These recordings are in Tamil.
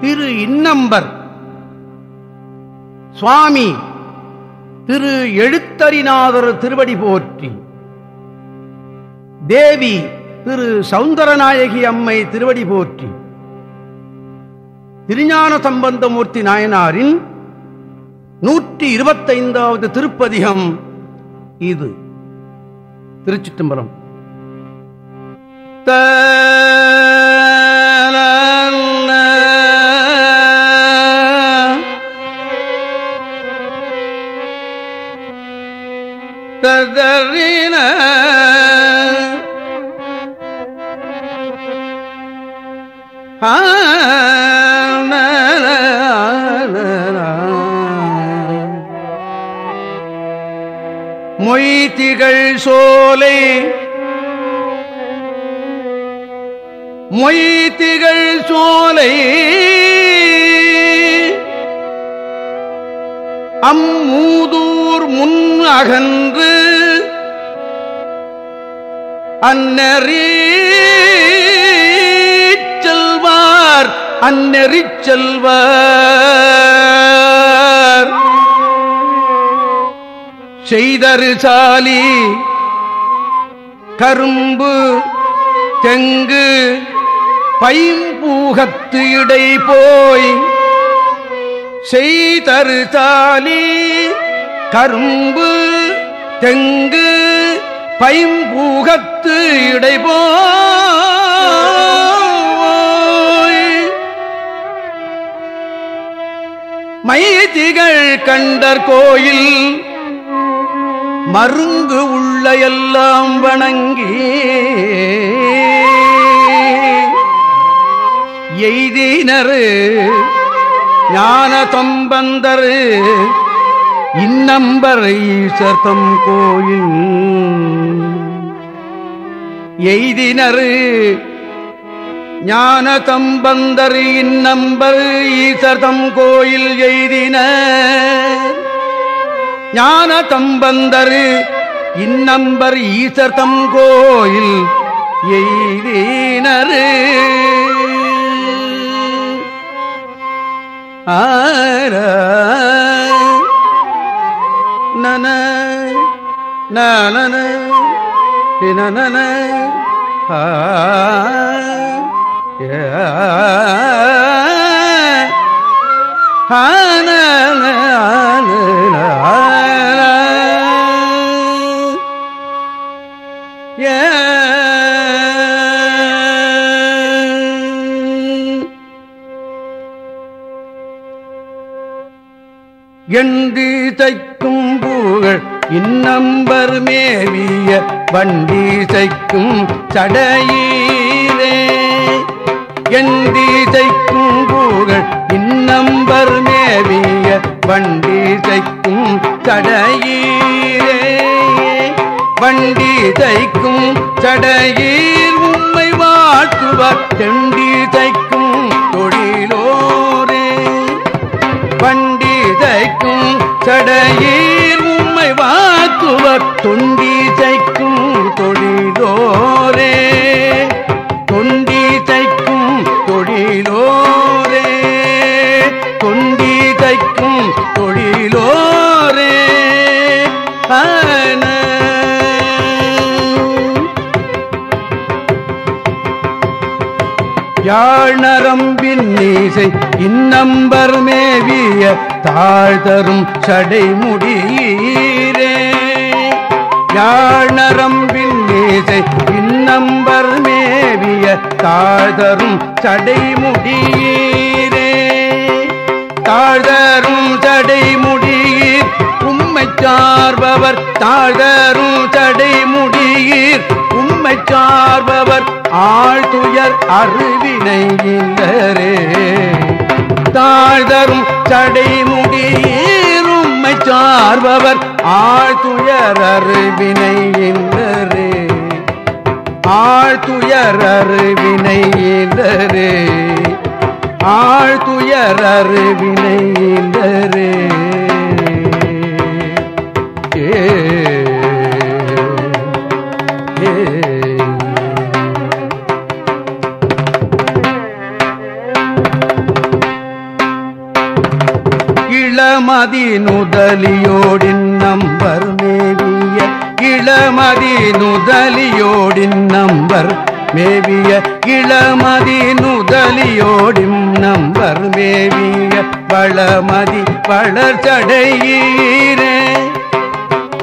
திரு இன்னம்பர். சுவாமி திரு எழுத்தரிநாதர் திருவடி போற்றி. தேவி திரு சவுந்தரநாயகி அம்மை திருவடி போற்றி. திருஞான சம்பந்தமூர்த்தி நாயனாரின் நூற்றி இருபத்தைந்தாவது திருப்பதிகம் இது. திருச்சிற்றம்பலம். ததறின. மொய்திகள் சோலை. மொய்திகள் சோலை. அம்மூதூ முன் அகன்று அந்நறி செல்வார் அந்நெறி செல்வார். செய்தரு சாலி கரும்பு தெங்கு பைம்பூகத்து இடை போய் செய்தரு சாலி கரும்பு தெங்கு பைம்பூகத்து இடைபோ மைதிகள் கண்டர் கோயில் மருங்கு உள்ள எல்லாம் வணங்கி. எய்தினரு ஞான தொம்பந்தரு இன்னம்பரை சர்த்தம் கோயில். எய்தினரு ஞான தம்பந்தர் இன்னம்பர் ஈசர்தம் கோயில் எய்தின. ஞான தம்பந்தரு இன்னம்பர் ஈசர்தம் கோயில் எய்தினரு. ஆ நன நன நன ஆ தைக்கும் பூகள் இன்னம்பர் மேவிய வண்டி தைக்கும் சடையீரே எந்தி தைக்கும் பூகள் இன்னம்பர் மேவிய வண்டி தைக்கும் சடையீரே வண்டி தைக்கும் சடையீர் உண்மை வாழ்த்துவர் தெண்டி சடையீர் உம்மை வாக்குவர் தொண்டி தாழ்தரும் சடைமுடியீரே. யாழ்நரம்பின் நீசை இன்னம்பர் மேவிய தாழ்தரும் சடைமுடியீரே. தாழ்தரும் சடைமுடியீர் உம்மை சார்பவர் தாழ்தரும் சடைமுடியீர் உம்மை சார்பவர் ஆழ்துயர் அருவினை இல்லரே தாழ்தரும் சடைமுடியீர் உம்மை சார்பவர் ஆழ்துயர் அருவினை இல்லரே ஆழ்துயர் அருவினை இல்லரே ஆழ்துயர் அருவினை இல்லரே ஏ ஏ இளமதி நுதலியோடின் நம்பர் மேவிய இளமதி நுதலியோடின் நம்பர் மேவிய இளமதி நுதலியோடின் நம்பர் மேவிய வளமதி வளர்ச்சடையீரே.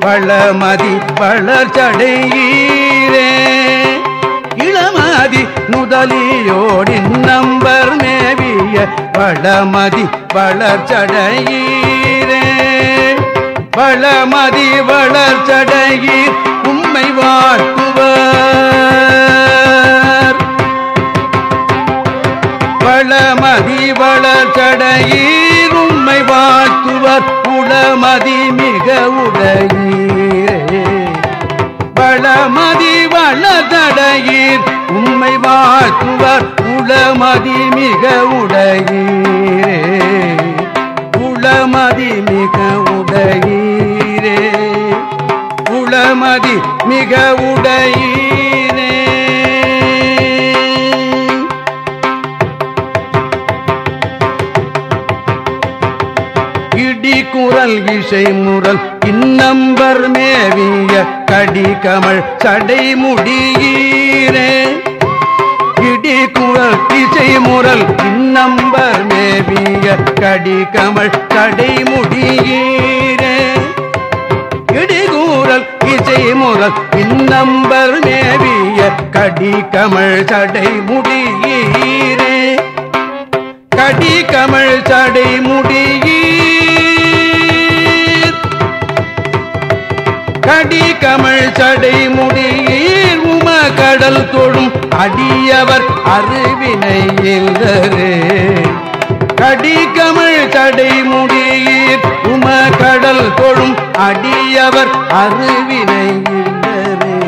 வளமதி வளர்ச்சடையீரே. இளமதி நுதலியோடின் நம்பர் மேவிய வளமதி வளர்ச்சடையீரே. வளமதி வளர்ச்சடையீர் உம்மை வாழ்த்துவர். வளமதி வளர்ச்சடையீர் உம்மை வாழ்த்துவர். உளமதி மிக உடையீர். வளமதி வளதடையீர். உண்மை வாழ்த்துவர் உளமதி மிக உடையீரே. உளமதி மிக உடையீரே. உளமதி மிக உடையீர். கடிசை முரல் இன்னம்பர் மேவிய கடி கமல் சடை முடியீரே. இடி குழல் இசை முரல் இன்னம்பர் மேவிய கடி கமல் சடை முடியீரே. இடிகூறல் இசை முரல் இன்னம்பர் மேவிய கடி கமல் சடை முடியீரே. கடி கமல் சடை முடியீர் உம கடல் தொழும் அடியவர் அருவினை இல்லரே கடி கமல் சடை முடியீர் உம கடல் தொழும் அடியவர் அருவினை இல்லரே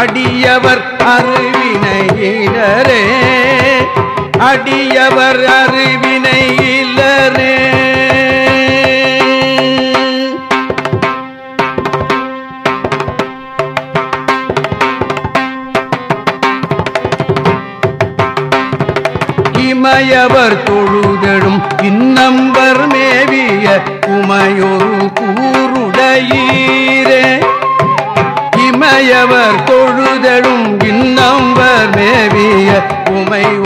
அடியவர் அருவினையினரே அடியவர் அறிவினையிலரே இமயவர் தொழுதழும் இன்னம்பர் மேவிய உமையொரு கூருடையீரே. இமையவர் தொழுதழும் இன்னம்பர் மேவிய உமை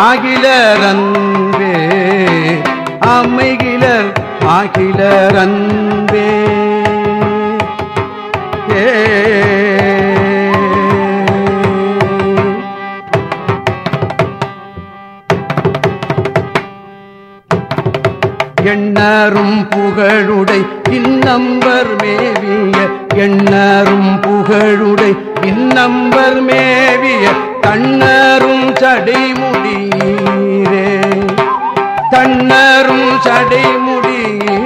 ஆகிலரன்பே ஆகிலர் அன்பே அமைகிலர் ஆகிலர் ஏ. எண்ணரும் புகழுடை இன்னம்பர் மேவிய எண்ணரும் புகழுடை இன்னம்பர் மேவிய கண்ணரும் சடைமுடியீரே எண்ணரும் சடைமுடியே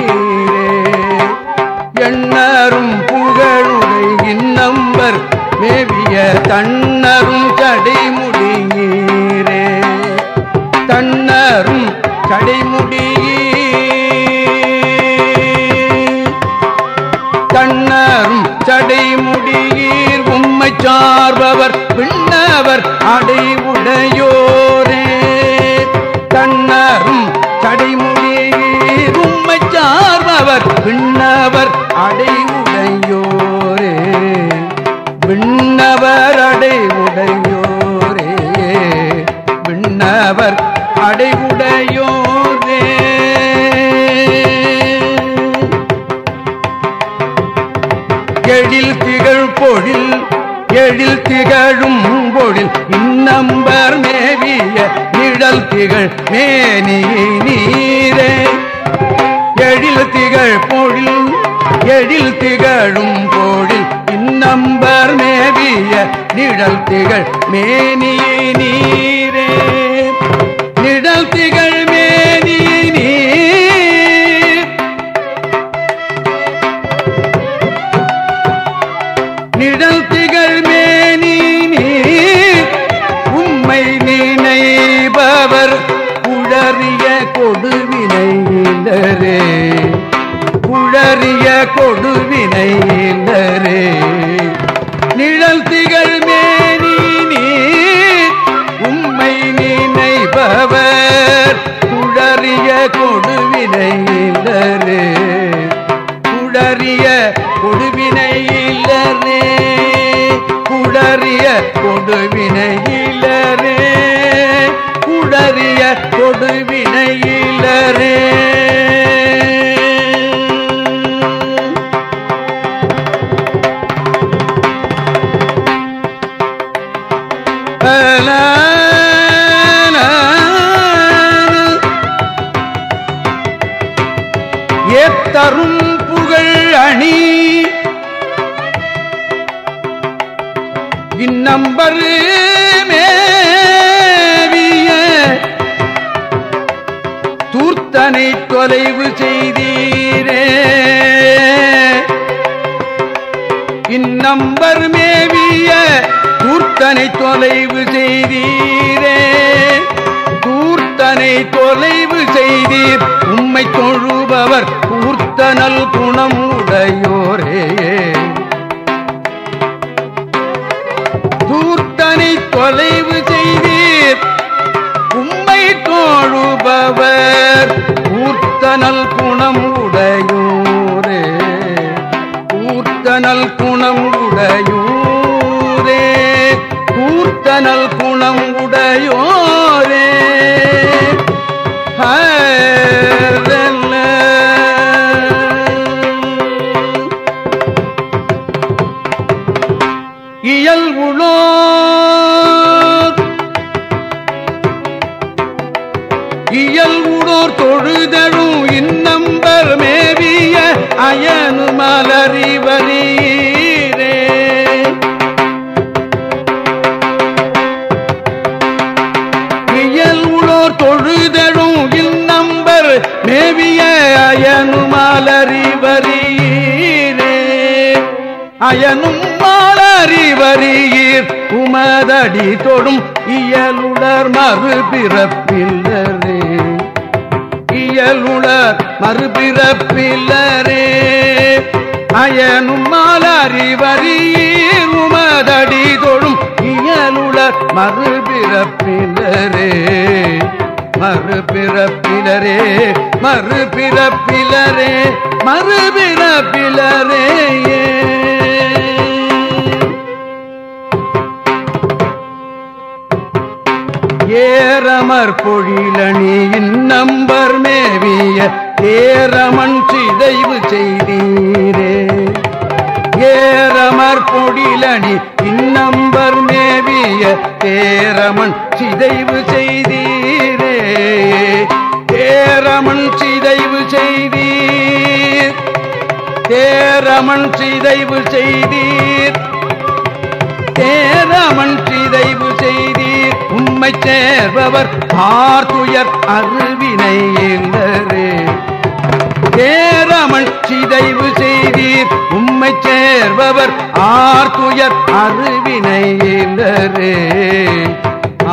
எண்ணரும் புகழுடை இன்னம்பர் மேவிய தன்னரும் சடைமுடியே தன்னரும் சடைமுடி எழில் திகழும் பொழில் இன்னம்பர் மேவிய நிழல் திகழ் மேனி நீரே. எழில் திகழ் பொழில் எழில் திகழும் பொழில் இன்னம்பர் மேவிய நிழல் திகழ் மேனியை நீரே. நிழல் திகழ் கொடுவினையினரே உடறிய கொடுவினையினரே நிழல் திகழ் மேனி நீர் உம்மை நினைபவர். உடறிய கொடுவினையினரே குடறிய கொடுவினையிலரே குடறிய கொடுவினையிலரே குடறிய கொடுவினையிலரே செய்தீர் உம்மை தொழுபவர் கூர்த்தனல் குணமுடையோரே. தூர்த்தனை தொலைவு செய்தீர் உம்மை தோழுபவர் ஊர்த்தனல் குணம் உடையூரே ஊர்த்தனல் குணம் உடையூரே இயல் உளோ இயல் உடோர் தொழுதழும் இன்னம்பர் மேவிய அயனு மலறிவரீரே இயல் உளோர் தொழுதழும் இன்னம்பர் மேவிய அயனு மலறிவரீரே அயனும் அறியீர் உமதடி தொடும் இயலுடர் மறுபிறப்பில்லரே. இயலுடர் மறுபிறப்பில்லரே. அயனும் மாலறிவரீர் உமதடி தொடும் இயலுடர் மறுபிறப்பில்லரே. மறுபிறப்பிலரே மறுபிறப்பிலரே மறுபிறப்பிலரே ஏரமர் பொழிலணியின் நம்பர் மேவிய ஏரமன் சிதைவு செய்தீரே. ஏரமர் பொழிலணி இந்நம்பர் மேவிய ஏரமன் சிதைவு செய்தீரே. ஏரமன் சிதைவு செய்தீர். தேரமன் சிதைவு செய்தீர். தேரமன் சிதைவு செய்தீர். உம்மை சேர்பவர் ஆர்துயர் அருவினை எங்களே தேரமன் சிதைவு செய்தீர் உம்மை சேர்பவர் ஆர்துயர் அருவினை இல்லரே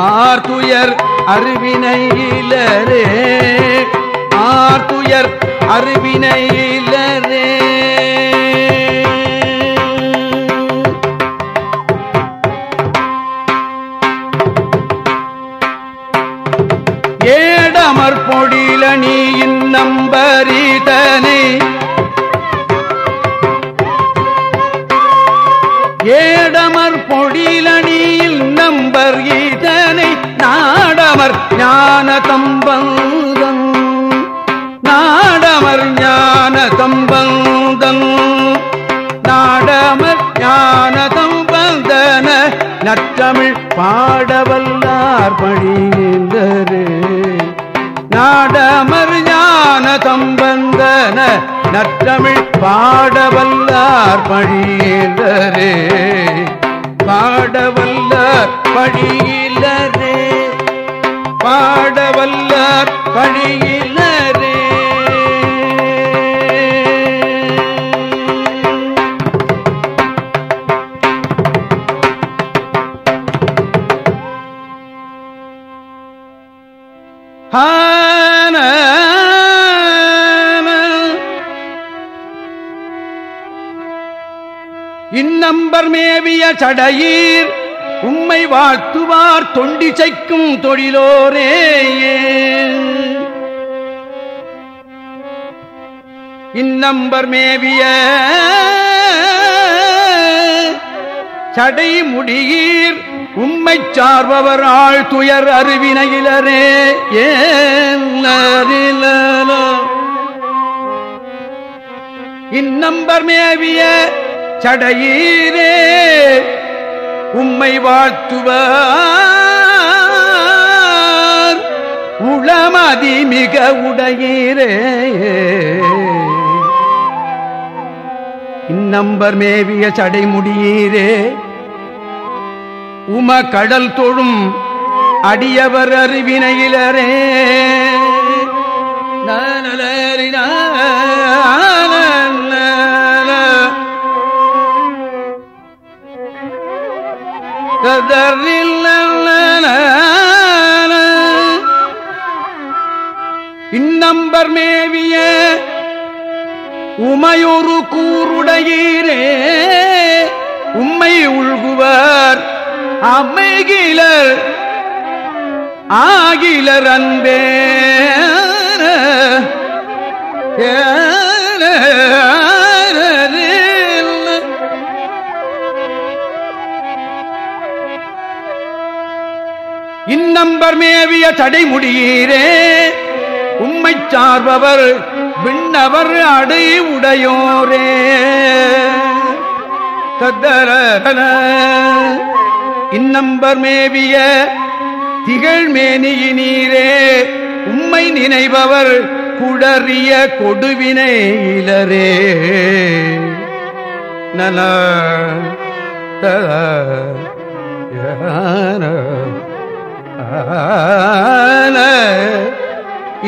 ஆர்துயர் அருவினை இலரே ஆர்துயர் அருவினை இலரே ஞான நாடமர் ஞான தம்பந்தன் நாடமர் ஞான தம்பந்தன நற்றமிழ் பாடவல்லார் பழிந்தரே நாடமர் ஞான தம்பந்தன நற்றமிழ் பாடவல்லார் பழியிலரே பாடவல்லார் பழியிலரே பாடவல்லார் பழியினரே ஹான இந்நம்பர் மேவிய சடையீர் உம்மை வாழ்த்துவார் தொண்டிசைக்கும் தொழிலோரே. இந்நம்பர் மேவிய சடை முடியீர். உம்மை சார்பவர் ஆள் துயர் அருவினையிலரே ஏன் இந்நம்பர் மேவிய சடையீரே. உம்மை வாழ்த்துவார். உளமதி மிக உடையீரே. இந்நம்பர் மேவிய சடைமுடியீரே. உம கடல் தொழும் அடியவர் அறிவினையிலரே. நலரினார் இன்னம்பர் மேவிய உமையொரு கூருடையீரே. உம்மை உள்குவர் அமைகிலர் ஆகிலர் அன்பே. ஏ இந்நம்பர் மேவிய தடைமுடியீரே உம்மை சார்பவர் விண்ணவர் அடை உடையோரே. தத்தர இன்னம்பர் மேவிய திகழ்மேனியினீரே உம்மை நினைபவர் குடறிய கொடுவினை இளரே நல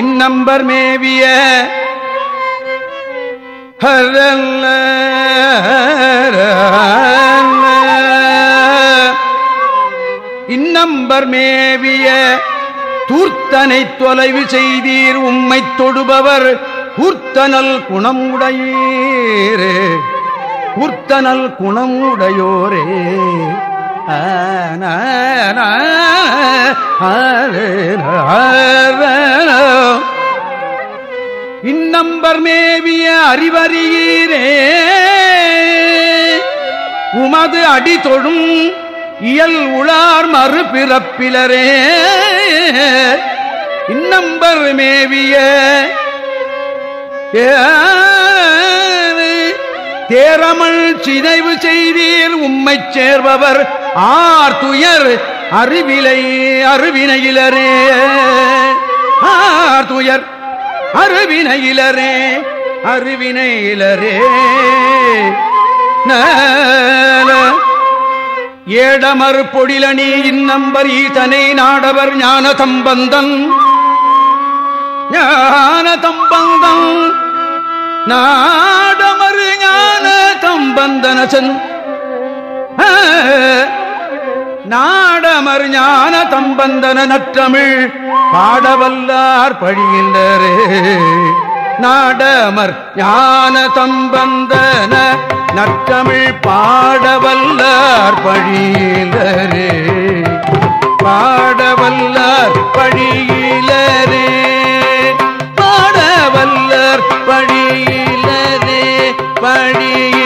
இன்னம்பர் மேவிய ஹரல்ல இன்னம்பர் மேவிய தூர்த்தனை தொலைவு செய்தீர் உம்மை தொடுபவர் கூர்த்தனல் குணமுடையீரே கூர்த்தனல் குணமுடையோரே. உடையோரே இந்நம்பர் மேவிய அறிவறியீரே. உமது அடி தொழும் இயல் உளார் மறுபிறப்பிலரே. இந்நம்பர் மேவிய தேரமல் சிதைவு செய்தீர் உம்மை சேர்பவர் ஆர் துயர் அறிவிலை அருவினையிலரே ஆர் துயர் அருவினையிலரே அருவினையிலரே ஏடமர் பொழிலணி இன்னம்பர் ஈதனை நாடவர் ஞான தம்பந்தன் ஞான தம்பந்தன் நாடமர் ஞான தம்பந்தனசன் நாடமர் ஞான தம்பந்தன நற்றமிழ் பாடவல்லார் பழியின்றரே நாடமர் ஞான தம்பந்தன நற்றமிழ் பாடவல்லார் பழியிலரே பாடவல்லார் பழியிலரே பாடவல்லார் பழியிலரே பழியிலரே